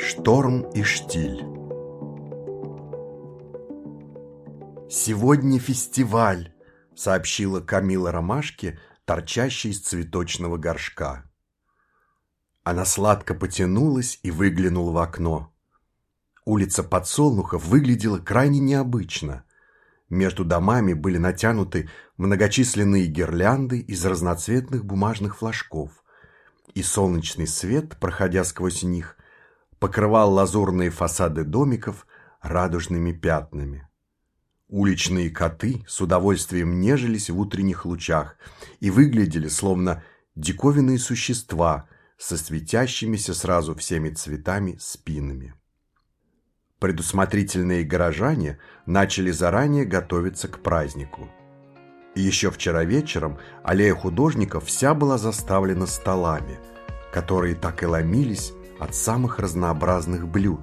Шторм и штиль «Сегодня фестиваль», — сообщила Камила Ромашке, торчащей из цветочного горшка. Она сладко потянулась и выглянула в окно. Улица Подсолнухов выглядела крайне необычно. Между домами были натянуты многочисленные гирлянды из разноцветных бумажных флажков, и солнечный свет, проходя сквозь них, покрывал лазурные фасады домиков радужными пятнами. Уличные коты с удовольствием нежились в утренних лучах и выглядели словно диковинные существа со светящимися сразу всеми цветами спинами. Предусмотрительные горожане начали заранее готовиться к празднику. Еще вчера вечером аллея художников вся была заставлена столами, которые так и ломились от самых разнообразных блюд,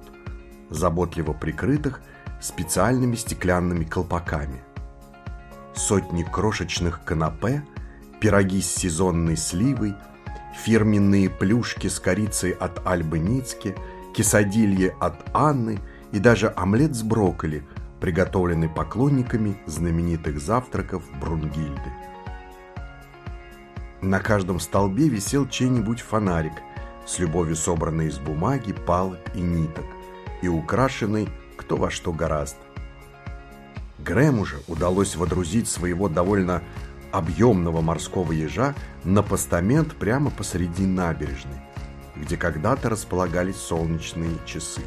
заботливо прикрытых специальными стеклянными колпаками. Сотни крошечных канапе, пироги с сезонной сливой, фирменные плюшки с корицей от Альбы Ницки, кисадилье от Анны и даже омлет с брокколи, приготовленный поклонниками знаменитых завтраков Брунгильды. На каждом столбе висел чей-нибудь фонарик, с любовью собранный из бумаги, палок и ниток, и украшенный кто во что гораст. Грэму же удалось водрузить своего довольно объемного морского ежа на постамент прямо посреди набережной, где когда-то располагались солнечные часы.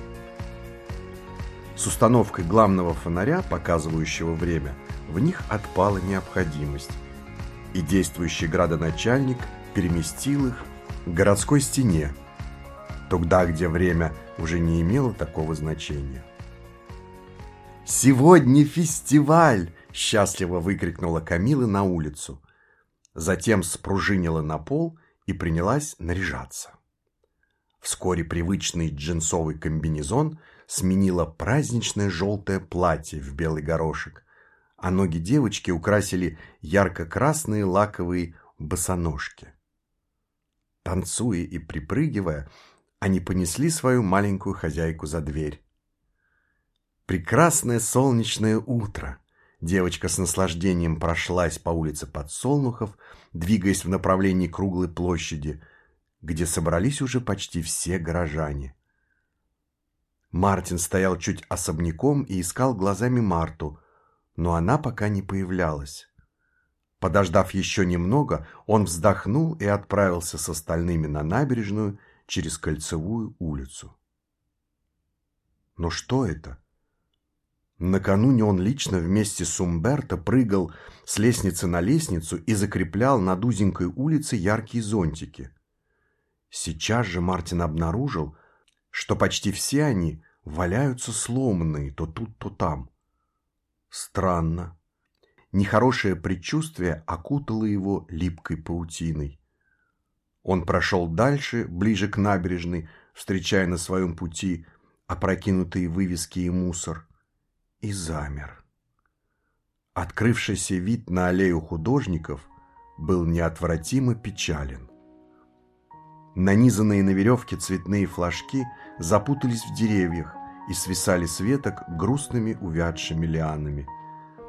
С установкой главного фонаря, показывающего время, в них отпала необходимость, и действующий градоначальник переместил их к городской стене, туда, где время уже не имело такого значения. «Сегодня фестиваль!» – счастливо выкрикнула Камила на улицу. Затем спружинила на пол и принялась наряжаться. Вскоре привычный джинсовый комбинезон сменило праздничное желтое платье в белый горошек, а ноги девочки украсили ярко-красные лаковые босоножки. Танцуя и припрыгивая, они понесли свою маленькую хозяйку за дверь. Прекрасное солнечное утро. Девочка с наслаждением прошлась по улице Подсолнухов, двигаясь в направлении круглой площади, где собрались уже почти все горожане. Мартин стоял чуть особняком и искал глазами Марту, но она пока не появлялась. Подождав еще немного, он вздохнул и отправился с остальными на набережную через Кольцевую улицу. Но что это? Накануне он лично вместе с Умберто прыгал с лестницы на лестницу и закреплял над узенькой улицей яркие зонтики. Сейчас же Мартин обнаружил, что почти все они валяются сломанные то тут, то там. Странно. Нехорошее предчувствие окутало его липкой паутиной. Он прошел дальше, ближе к набережной, встречая на своем пути опрокинутые вывески и мусор и замер. Открывшийся вид на аллею художников был неотвратимо печален. Нанизанные на веревке цветные флажки запутались в деревьях и свисали с веток грустными увядшими лианами.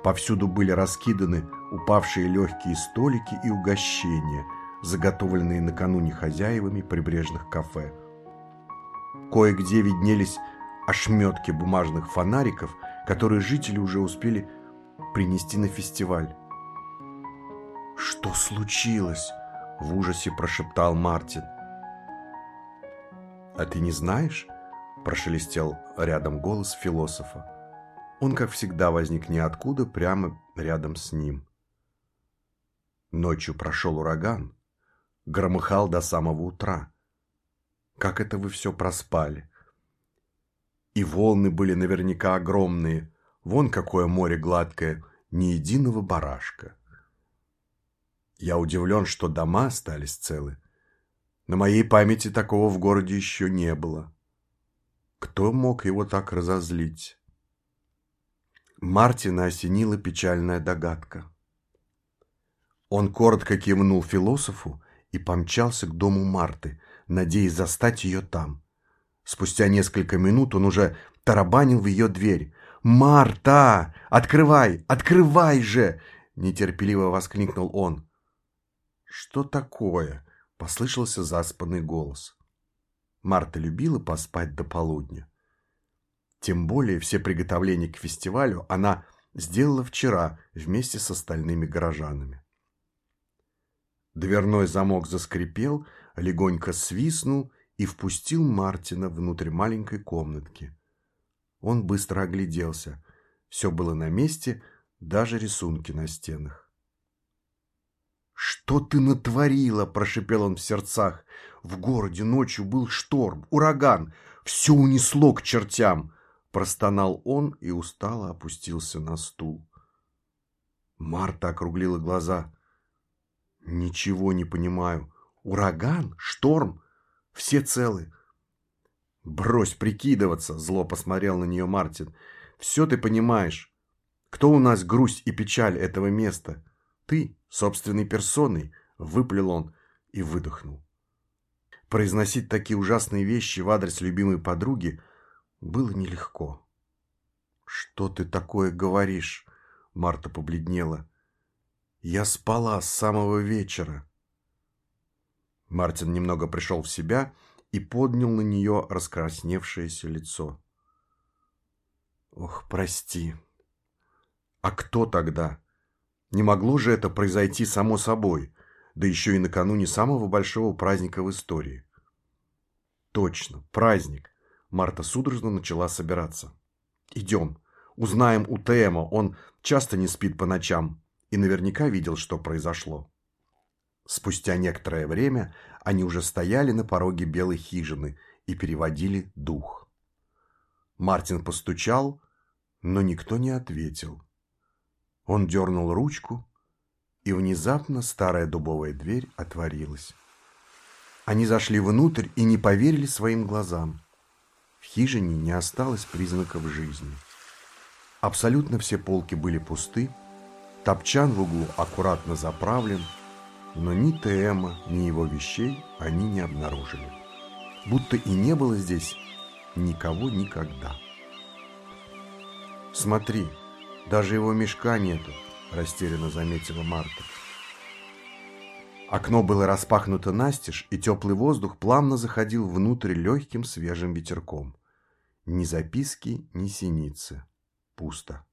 Повсюду были раскиданы упавшие легкие столики и угощения, заготовленные накануне хозяевами прибрежных кафе. Кое-где виднелись ошметки бумажных фонариков – которые жители уже успели принести на фестиваль. «Что случилось?» – в ужасе прошептал Мартин. «А ты не знаешь?» – прошелестел рядом голос философа. Он, как всегда, возник ниоткуда, прямо рядом с ним. Ночью прошел ураган, громыхал до самого утра. Как это вы все проспали? И волны были наверняка огромные. Вон какое море гладкое, ни единого барашка. Я удивлен, что дома остались целы. На моей памяти такого в городе еще не было. Кто мог его так разозлить? Мартина осенила печальная догадка. Он коротко кивнул философу и помчался к дому Марты, надеясь застать ее там. Спустя несколько минут он уже тарабанил в ее дверь. «Марта! Открывай! Открывай же!» – нетерпеливо воскликнул он. «Что такое?» – послышался заспанный голос. Марта любила поспать до полудня. Тем более все приготовления к фестивалю она сделала вчера вместе с остальными горожанами. Дверной замок заскрипел, легонько свистнул и впустил Мартина внутрь маленькой комнатки. Он быстро огляделся. Все было на месте, даже рисунки на стенах. «Что ты натворила?» – прошипел он в сердцах. «В городе ночью был шторм, ураган. Все унесло к чертям!» Простонал он и устало опустился на стул. Марта округлила глаза. «Ничего не понимаю. Ураган? Шторм? Все целы?» «Брось прикидываться!» – зло посмотрел на нее Мартин. «Все ты понимаешь. Кто у нас грусть и печаль этого места? Ты, собственной персоной!» – выплел он и выдохнул. Произносить такие ужасные вещи в адрес любимой подруги было нелегко. «Что ты такое говоришь?» – Марта побледнела. «Я спала с самого вечера». Мартин немного пришел в себя и поднял на нее раскрасневшееся лицо. «Ох, прости. А кто тогда? Не могло же это произойти само собой, да еще и накануне самого большого праздника в истории?» «Точно, праздник. Марта судорожно начала собираться. «Идем. Узнаем у Тема. Он часто не спит по ночам и наверняка видел, что произошло». Спустя некоторое время они уже стояли на пороге белой хижины и переводили дух. Мартин постучал, но никто не ответил. Он дернул ручку, и внезапно старая дубовая дверь отворилась. Они зашли внутрь и не поверили своим глазам. В хижине не осталось признаков жизни. Абсолютно все полки были пусты, топчан в углу аккуратно заправлен, но ни ТМа, ни его вещей они не обнаружили. Будто и не было здесь никого никогда. «Смотри, даже его мешка нету», – растерянно заметила Марта. Окно было распахнуто настежь, и теплый воздух плавно заходил внутрь легким свежим ветерком. Ни записки, ни синицы. Пусто.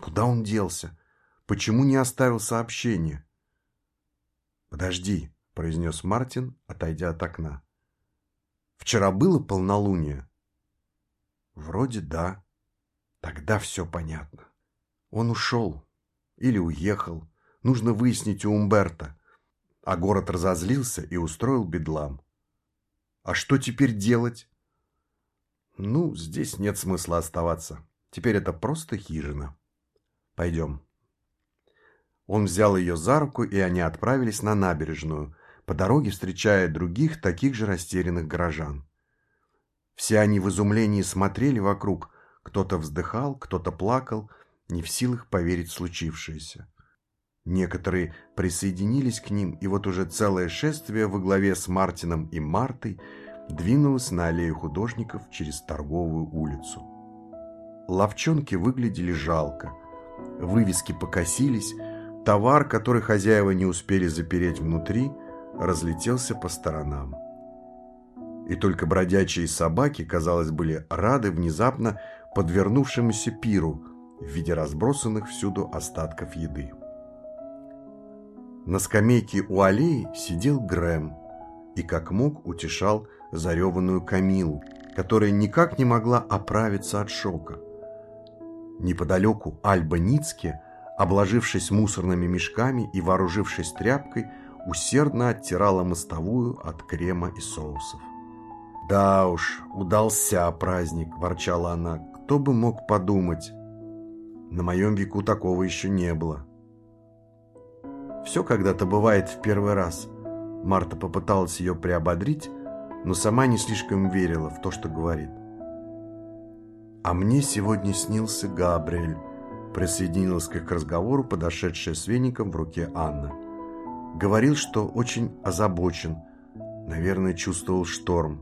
Куда он делся? Почему не оставил сообщение? «Подожди», — произнес Мартин, отойдя от окна. «Вчера было полнолуние?» «Вроде да. Тогда все понятно. Он ушел. Или уехал. Нужно выяснить у Умберта а город разозлился и устроил бедлам. А что теперь делать? Ну, здесь нет смысла оставаться. Теперь это просто хижина. Пойдем. Он взял ее за руку, и они отправились на набережную, по дороге встречая других таких же растерянных горожан. Все они в изумлении смотрели вокруг, кто-то вздыхал, кто-то плакал, не в силах поверить в случившееся. Некоторые присоединились к ним, и вот уже целое шествие во главе с Мартином и Мартой двинулось на аллею художников через торговую улицу. Ловчонки выглядели жалко. Вывески покосились, товар, который хозяева не успели запереть внутри, разлетелся по сторонам. И только бродячие собаки, казалось, были рады внезапно подвернувшемуся пиру в виде разбросанных всюду остатков еды. На скамейке у аллеи сидел Грэм и как мог утешал зареванную Камилу, которая никак не могла оправиться от шока. Неподалеку Альба Ницке, обложившись мусорными мешками и вооружившись тряпкой, усердно оттирала мостовую от крема и соусов. «Да уж, удался праздник», – ворчала она. «Кто бы мог подумать? На моем веку такого еще не было». Все когда-то бывает в первый раз. Марта попыталась ее приободрить, но сама не слишком верила в то, что говорит. «А мне сегодня снился Габриэль», присоединилась к их разговору подошедшая с веником в руке Анна. Говорил, что очень озабочен, наверное, чувствовал шторм.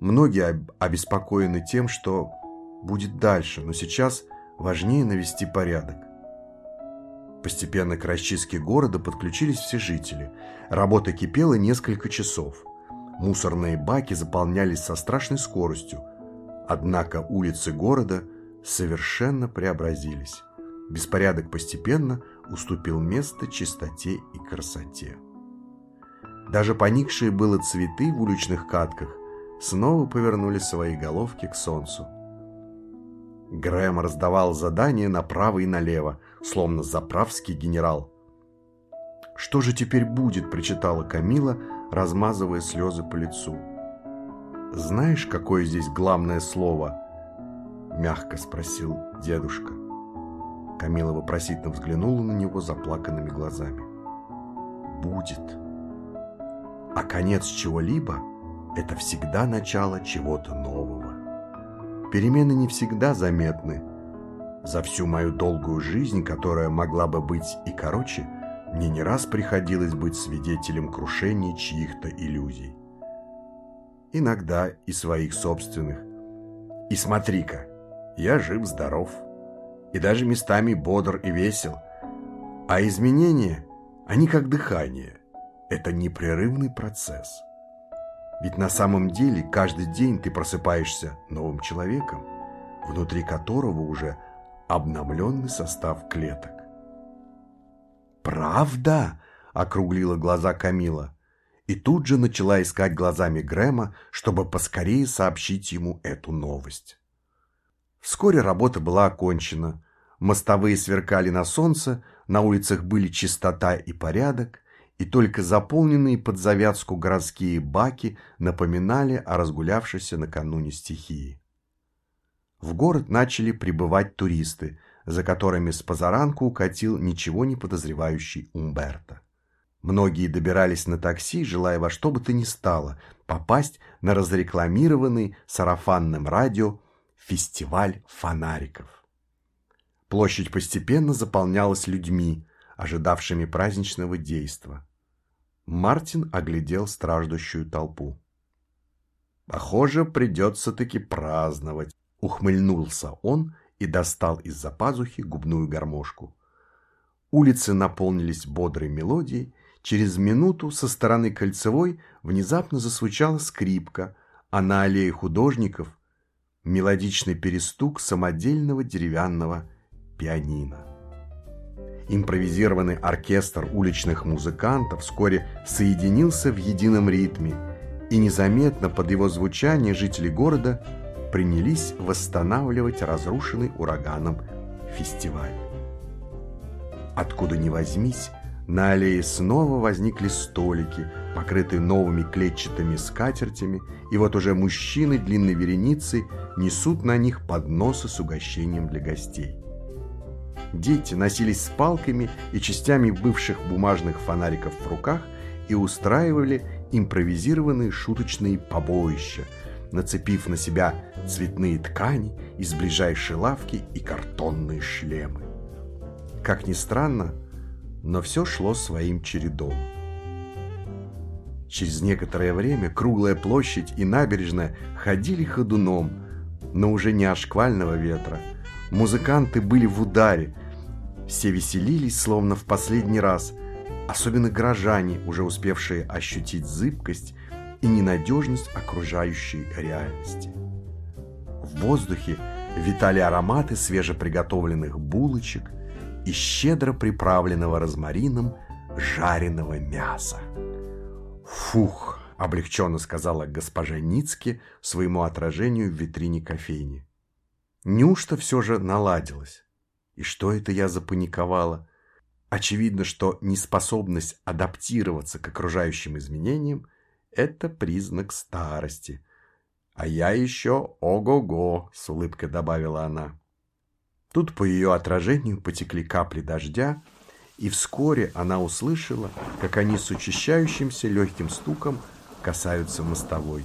Многие обеспокоены тем, что будет дальше, но сейчас важнее навести порядок. Постепенно к расчистке города подключились все жители. Работа кипела несколько часов. Мусорные баки заполнялись со страшной скоростью. Однако улицы города совершенно преобразились. Беспорядок постепенно уступил место чистоте и красоте. Даже поникшие было цветы в уличных катках снова повернули свои головки к солнцу. Грэм раздавал задания направо и налево, словно заправский генерал. «Что же теперь будет?» – причитала Камила, размазывая слезы по лицу. «Знаешь, какое здесь главное слово?» – мягко спросил дедушка. Камила вопросительно взглянула на него заплаканными глазами. «Будет. А конец чего-либо – это всегда начало чего-то нового. Перемены не всегда заметны. За всю мою долгую жизнь, которая могла бы быть и короче, мне не раз приходилось быть свидетелем крушения чьих-то иллюзий. Иногда и своих собственных. И смотри-ка, я жив-здоров и даже местами бодр и весел. А изменения, они как дыхание. Это непрерывный процесс. Ведь на самом деле каждый день ты просыпаешься новым человеком, внутри которого уже обновленный состав клеток. «Правда?» – округлила глаза Камила. И тут же начала искать глазами Грэма, чтобы поскорее сообщить ему эту новость. Вскоре работа была окончена, Мостовые сверкали на солнце, на улицах были чистота и порядок, и только заполненные под завязку городские баки напоминали о разгулявшейся накануне стихии. В город начали прибывать туристы, за которыми с позаранку укатил ничего не подозревающий Умберто. Многие добирались на такси, желая во что бы то ни стало попасть на разрекламированный сарафанным радио фестиваль фонариков. Площадь постепенно заполнялась людьми, ожидавшими праздничного действа. Мартин оглядел страждущую толпу. «Похоже, придется-таки праздновать», — ухмыльнулся он и достал из-за пазухи губную гармошку. Улицы наполнились бодрой мелодией, через минуту со стороны Кольцевой внезапно засвучала скрипка, а на аллее художников — мелодичный перестук самодельного деревянного пианино. Импровизированный оркестр уличных музыкантов вскоре соединился в едином ритме, и незаметно под его звучание жители города принялись восстанавливать разрушенный ураганом фестиваль. Откуда ни возьмись, на аллее снова возникли столики, покрытые новыми клетчатыми скатертями, и вот уже мужчины длинной вереницей несут на них подносы с угощением для гостей. Дети носились с палками и частями бывших бумажных фонариков в руках и устраивали импровизированные шуточные побоища, нацепив на себя цветные ткани из ближайшей лавки и картонные шлемы. Как ни странно, но все шло своим чередом. Через некоторое время круглая площадь и набережная ходили ходуном, но уже не от шквального ветра – Музыканты были в ударе. Все веселились, словно в последний раз. Особенно горожане, уже успевшие ощутить зыбкость и ненадежность окружающей реальности. В воздухе витали ароматы свежеприготовленных булочек и щедро приправленного розмарином жареного мяса. «Фух!» – облегченно сказала госпожа Ницке своему отражению в витрине кофейни. Неужто все же наладилось? И что это я запаниковала? Очевидно, что неспособность адаптироваться к окружающим изменениям – это признак старости. А я еще ого-го, с улыбкой добавила она. Тут по ее отражению потекли капли дождя, и вскоре она услышала, как они с учащающимся легким стуком касаются мостовой.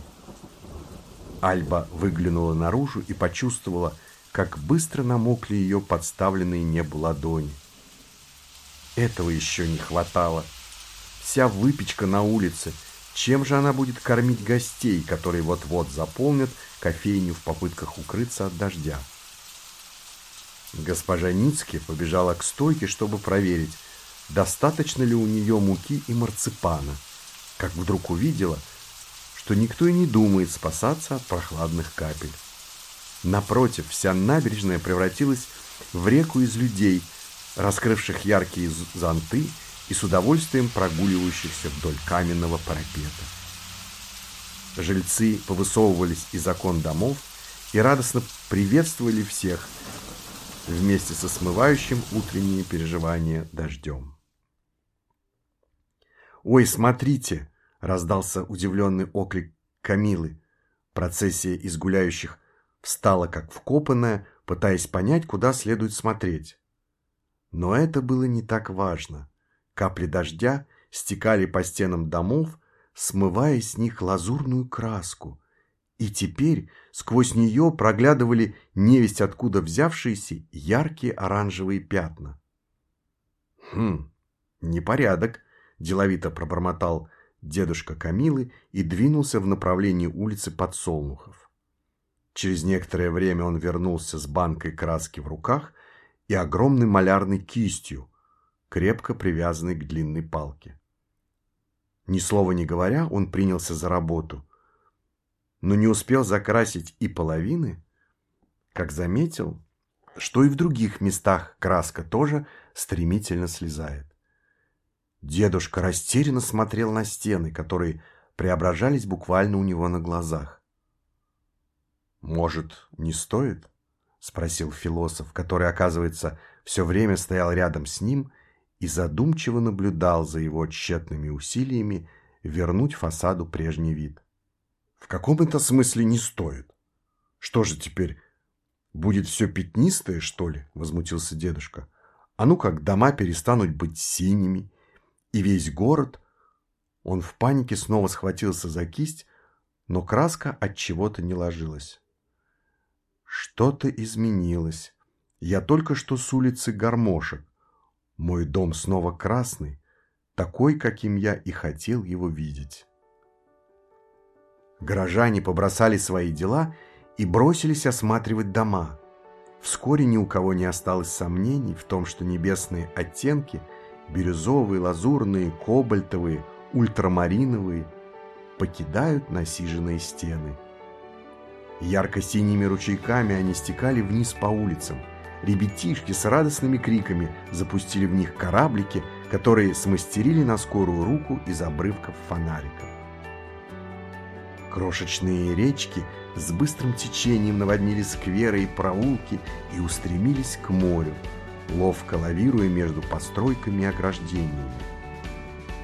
Альба выглянула наружу и почувствовала, как быстро намокли ее подставленные небу ладони. Этого еще не хватало. Вся выпечка на улице, Чем же она будет кормить гостей, которые вот-вот заполнят кофейню в попытках укрыться от дождя? Госпожа Ницке побежала к стойке, чтобы проверить, достаточно ли у нее муки и марципана, как вдруг увидела, что никто и не думает спасаться от прохладных капель. Напротив, вся набережная превратилась в реку из людей, раскрывших яркие зонты и с удовольствием прогуливающихся вдоль каменного парапета. Жильцы повысовывались из окон домов и радостно приветствовали всех вместе со смывающим утренние переживания дождем. «Ой, смотрите!» — раздался удивленный оклик Камилы. Процессия из гуляющих встала как вкопанная, пытаясь понять, куда следует смотреть. Но это было не так важно. Капли дождя стекали по стенам домов, смывая с них лазурную краску, и теперь сквозь нее проглядывали невесть откуда взявшиеся яркие оранжевые пятна. «Хм, непорядок», – деловито пробормотал дедушка Камилы и двинулся в направлении улицы Подсолнухов. Через некоторое время он вернулся с банкой краски в руках и огромной малярной кистью, крепко привязанной к длинной палке. Ни слова не говоря, он принялся за работу, но не успел закрасить и половины, как заметил, что и в других местах краска тоже стремительно слезает. Дедушка растерянно смотрел на стены, которые преображались буквально у него на глазах. «Может, не стоит?» — спросил философ, который, оказывается, все время стоял рядом с ним и задумчиво наблюдал за его тщетными усилиями вернуть фасаду прежний вид. «В каком это смысле не стоит? Что же теперь, будет все пятнистое, что ли?» — возмутился дедушка. «А ну как дома перестанут быть синими, и весь город...» Он в панике снова схватился за кисть, но краска от чего-то не ложилась. Что-то изменилось. Я только что с улицы Гармошек. Мой дом снова красный, такой, каким я и хотел его видеть. Горожане побросали свои дела и бросились осматривать дома. Вскоре ни у кого не осталось сомнений в том, что небесные оттенки – бирюзовые, лазурные, кобальтовые, ультрамариновые – покидают насиженные стены – Ярко-синими ручейками они стекали вниз по улицам. Ребятишки с радостными криками запустили в них кораблики, которые смастерили на скорую руку из обрывков фонариков. Крошечные речки с быстрым течением наводнили скверы и проулки и устремились к морю, ловко лавируя между постройками и ограждениями.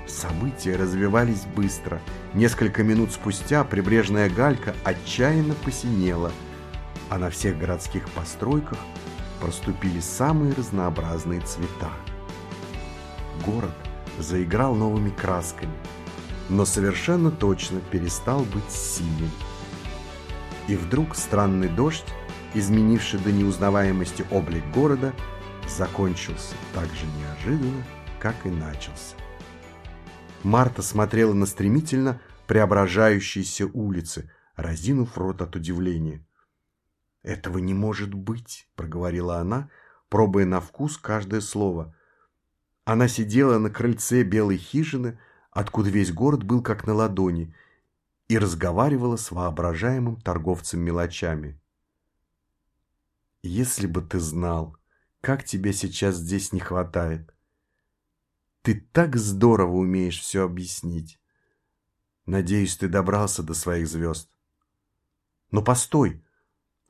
События развивались быстро. Несколько минут спустя прибрежная галька отчаянно посинела, а на всех городских постройках проступили самые разнообразные цвета. Город заиграл новыми красками, но совершенно точно перестал быть синим. И вдруг странный дождь, изменивший до неузнаваемости облик города, закончился так же неожиданно, как и начался. Марта смотрела на стремительно преображающиеся улицы, разинув рот от удивления. «Этого не может быть», — проговорила она, пробуя на вкус каждое слово. Она сидела на крыльце белой хижины, откуда весь город был как на ладони, и разговаривала с воображаемым торговцем мелочами. «Если бы ты знал, как тебе сейчас здесь не хватает. Ты так здорово умеешь все объяснить. Надеюсь, ты добрался до своих звезд. Но постой!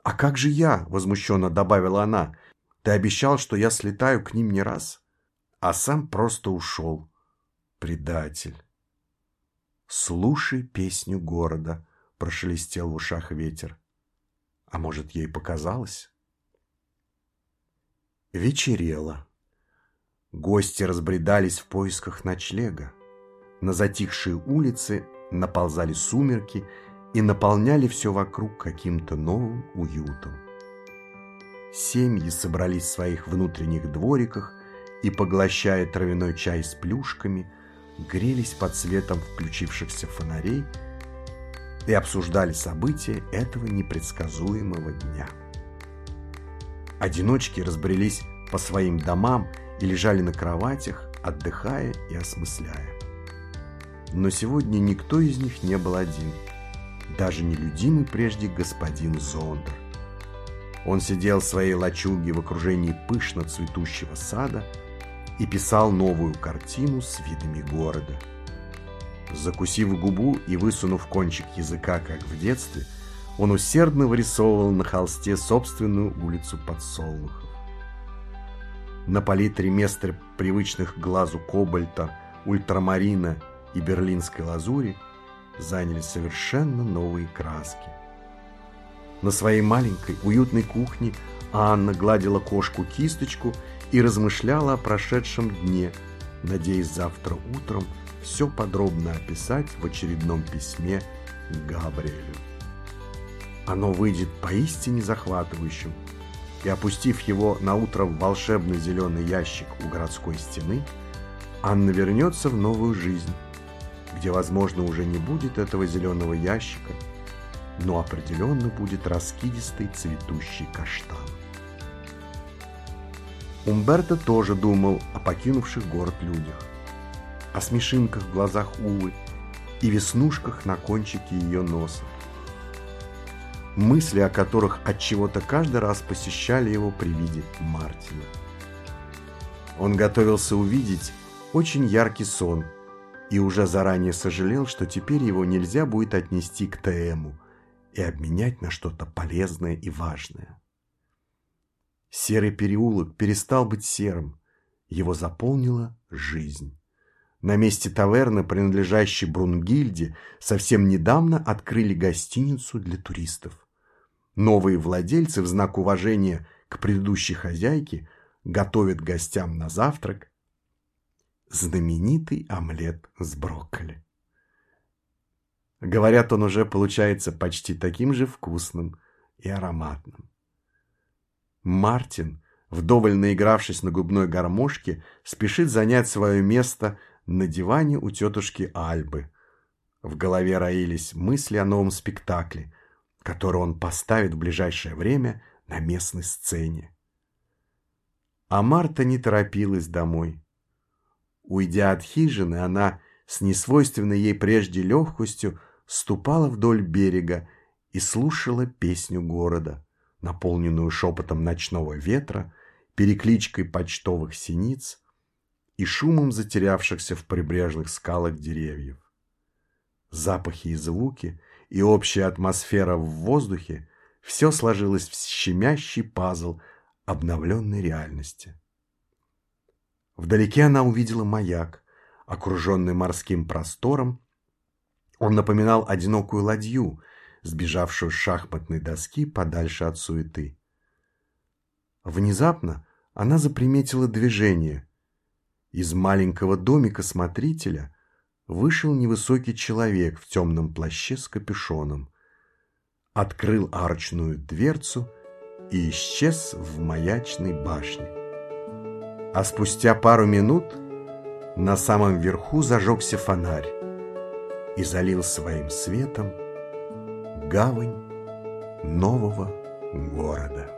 А как же я? Возмущенно добавила она. Ты обещал, что я слетаю к ним не раз, а сам просто ушел. Предатель. Слушай песню города, прошелестел в ушах ветер. А может, ей показалось? Вечерело. Гости разбредались в поисках ночлега. На затихшие улицы наползали сумерки и наполняли все вокруг каким-то новым уютом. Семьи собрались в своих внутренних двориках и, поглощая травяной чай с плюшками, грелись под светом включившихся фонарей и обсуждали события этого непредсказуемого дня. Одиночки разбрелись по своим домам и лежали на кроватях, отдыхая и осмысляя. Но сегодня никто из них не был один, даже нелюдимый прежде господин Зондер. Он сидел в своей лачуге в окружении пышно цветущего сада и писал новую картину с видами города. Закусив губу и высунув кончик языка, как в детстве, он усердно вырисовывал на холсте собственную улицу подсолнухов. На палитре мест привычных глазу кобальта, ультрамарина и берлинской лазури заняли совершенно новые краски. На своей маленькой, уютной кухне Анна гладила кошку кисточку и размышляла о прошедшем дне, надеясь завтра утром все подробно описать в очередном письме Габриэлю. Оно выйдет поистине захватывающим, и, опустив его на утро в волшебный зеленый ящик у городской стены, Анна вернется в новую жизнь, где, возможно, уже не будет этого зеленого ящика, но определенно будет раскидистый цветущий каштан. Умберто тоже думал о покинувших город людях, о смешинках в глазах Увы и веснушках на кончике ее носа, мысли о которых от чего-то каждый раз посещали его при виде Мартина. Он готовился увидеть очень яркий сон – и уже заранее сожалел, что теперь его нельзя будет отнести к ТМу и обменять на что-то полезное и важное. Серый переулок перестал быть серым, его заполнила жизнь. На месте таверны, принадлежащей Брунгильде, совсем недавно открыли гостиницу для туристов. Новые владельцы в знак уважения к предыдущей хозяйке готовят гостям на завтрак знаменитый омлет с брокколи. Говорят, он уже получается почти таким же вкусным и ароматным. Мартин, вдоволь наигравшись на губной гармошке, спешит занять свое место на диване у тетушки Альбы. В голове роились мысли о новом спектакле, который он поставит в ближайшее время на местной сцене. А Марта не торопилась домой. Уйдя от хижины, она с несвойственной ей прежде легкостью ступала вдоль берега и слушала песню города, наполненную шепотом ночного ветра, перекличкой почтовых синиц и шумом затерявшихся в прибрежных скалах деревьев. Запахи и звуки и общая атмосфера в воздухе все сложилось в щемящий пазл обновленной реальности. Вдалеке она увидела маяк, окруженный морским простором. Он напоминал одинокую ладью, сбежавшую с шахматной доски подальше от суеты. Внезапно она заприметила движение. Из маленького домика смотрителя вышел невысокий человек в темном плаще с капюшоном, открыл арочную дверцу и исчез в маячной башне а спустя пару минут на самом верху зажегся фонарь и залил своим светом гавань нового города.